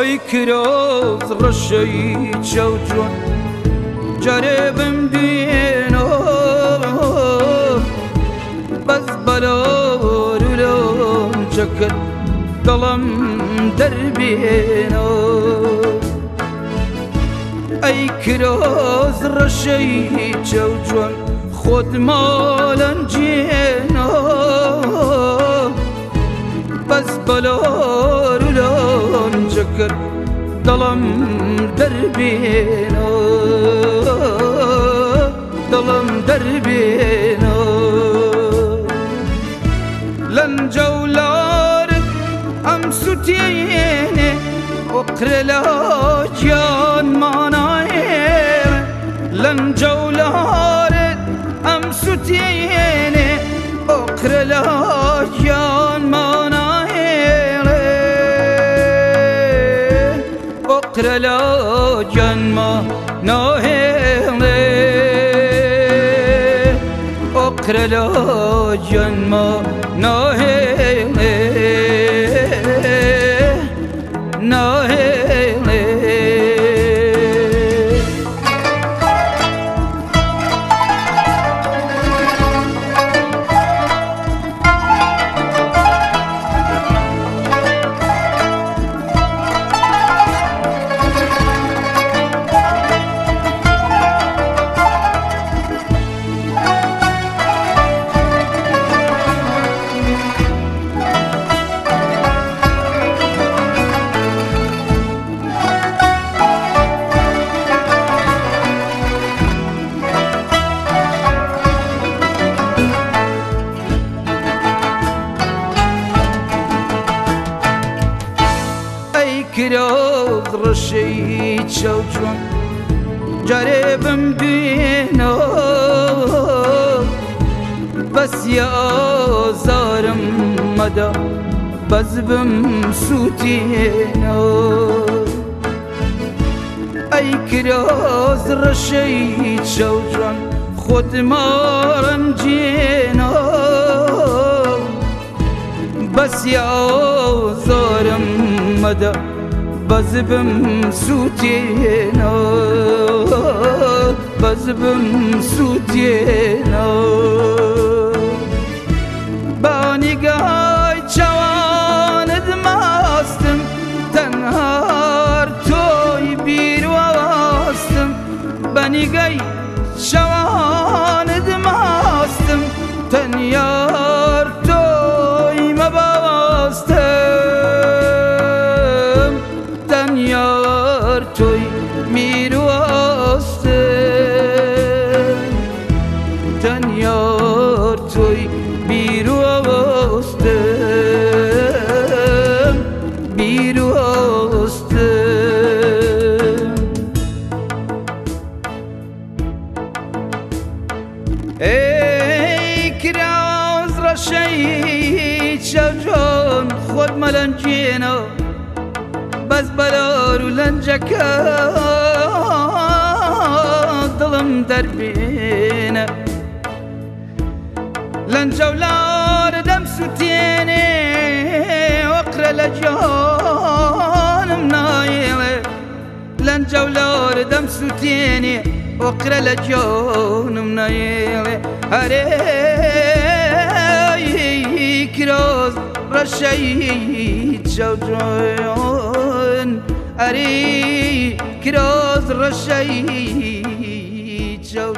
ئۆی کرۆز ڕەشەی چاوجۆن جارێ بم دوێنەوە بەس بەلۆرولۆم چەکرد دڵم دەربێنەوە ئەی کرۆز ڕەشەی چاوجۆن خۆت ماڵەنجێنەوە بەس بەلۆ دلم در بینا دلم در بینا لن جولار ام سوتینه وقرلا جان مانايه لن جولار ام سوتینه وقرلا krelo canma nohele. O krelo canma nohele کرۆ ڕشەی چاوچۆن جارێ بم دوێنەوە بەسیا زارم مەدا بەز بم سووتێنەوە ئەی کرۆز ڕەشەی چاوجان خۆت ماڕم جێنا بەسیا زارم مەدە بزبم سوتینا بزبم سوتینا بانیگای چواند ماستم تنهار توی بیر واستم بانیگای چواند میراسته بودن یار توی بیروسته بیروسته ای کراز را شید شجان خود ملنجینا bezbela rülenceke Dilim derbine Lencevlar dem sütyeni Okrele canım nayve Lencevlar dem sütyeni Okrele canım nayve Hare kiraz Raşeyi çavcıyor اری کراز رشی چو